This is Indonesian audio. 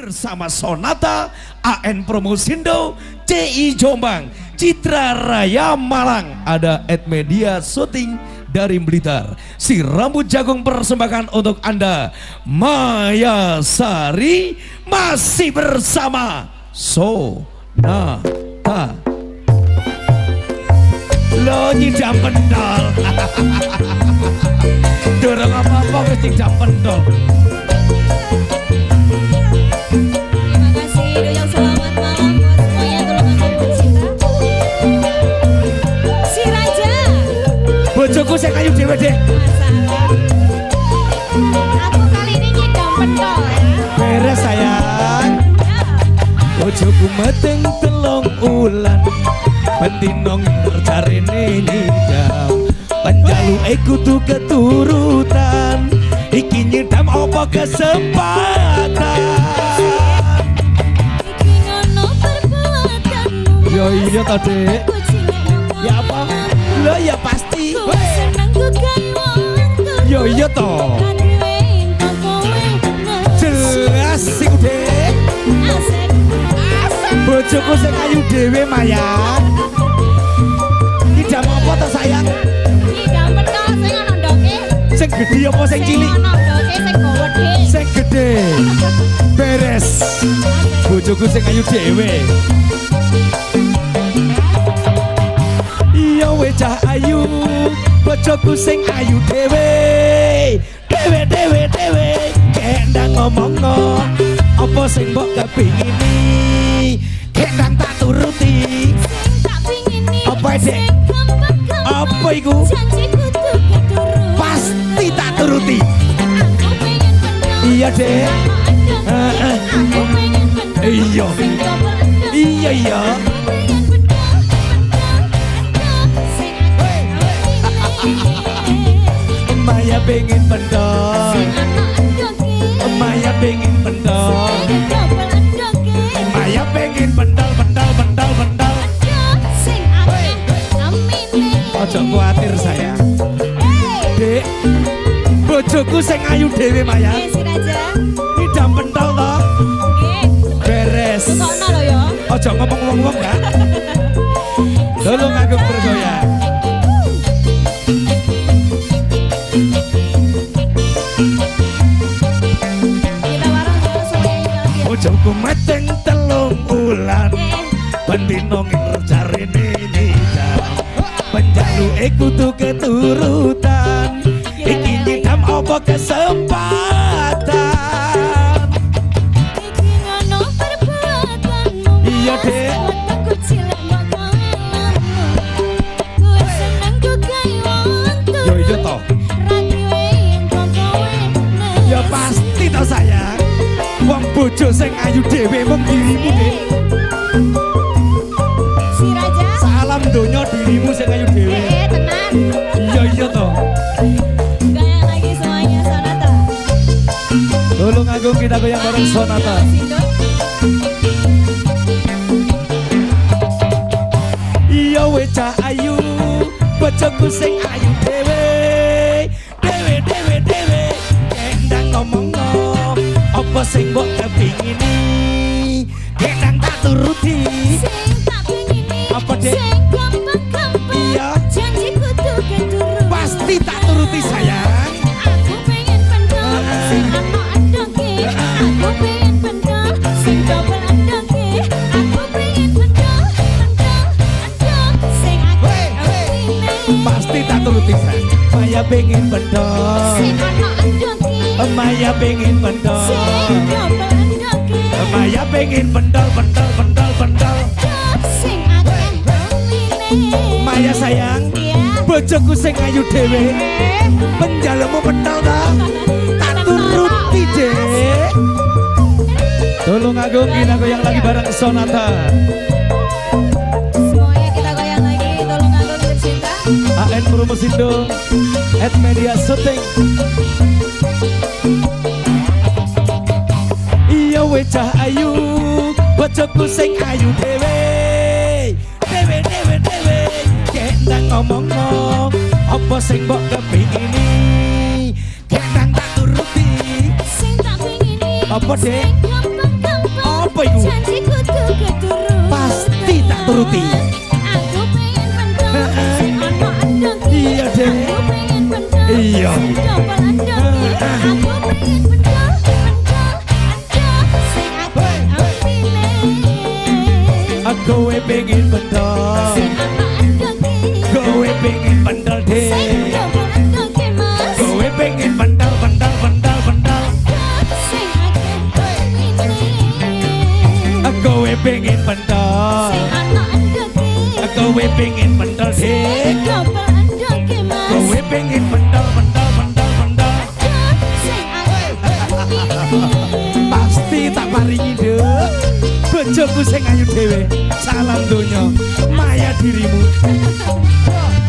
bersama Sonata, AN Promosindo, CI Jombang, Citra Raya Malang, ada Ed Media Syuting dari Blitar. Si rambut jagung persembahkan untuk Anda, Maya Sari masih bersama Sonata. Lo nyidam pendol. Dorong apa-apa wis nyidam pendol. Bojoku meteng telung ulan. Pentinong tercarene nyidam. Penjalu kudu keturutan. Iki nyidam apa kesempatan. Iki ngono perbuatanmu. Yo iya Dek. Aku cilik nang Ya apa? Lo ya pasti. Ku seneng ku kan wonten. Yo iya toh. Bojoku sing ayu dhewe Maya. Nyidam apa toh sayang? Nyidam pentol sing ana ndoke. Sing gede apa sing cilik? Ana ndoke sing gede. Sing gede. Beres. Bojoku sing ayu dhewe. Iya we cah ayu, bojoku sing ayu dhewe. Dhewe dhewe dhewe, kendang ngomong apa sing mbok kepingini? Kendang tak turuti. Tak pingini. Apa, Dek? Apa iku? Pasti tak turuti. Iya, Dek. Iya. Iya iya. Aku pengen pentol, bojoku sing ayu dhewe mayat nggih sir aja. Pentol to. Nggih. Beres. Kokno lho ya. Aja ngomong wong-wong ya. Tolong aku bergoyang Jauhku meteng telung ulan Bandino ngerjarin ini jam Penjalu eku tuke turutan apa kesempatan. Iya, wonten. Yo iya toh. Ya pasti toh sayang Wong bojo sing ayu dhewe mung dirimu Raja. Salam donya dirimu sing ayu dhewe Eh. Iya iya toh kita goyang bareng Sonata. Iya wecah ayu. Bojoku sing ayu dhewe. Dhewe dhewe dhewe. Kendang ngomong Apa sing mbok kepingini? Kendang tak turuti Sayang Maya pengen endoke. Maya pengen endoke. Maya pengen Endok. Sing aku pilih. Maya sayang Iya. Bojoku sing ayu dhewe. Penjalamu pendol ta Tak turuti dek Tolong aku kita goyang lagi bareng Sonata seluruh mesindo at media Shooting iya wecah ayu. Bojoku sing ayu dewe Dewe dewe dewe kendang ngomong ngomong apa sing mbok kepingini kendang tak turuti. Sing tak pingini apa dek? apa iku? Janji kudu keturu pasti tak turuti. Aku pengen bendol Kowe pengen bendol deh Jepuseng ayu dhewe Salam dunyo Maya dirimu.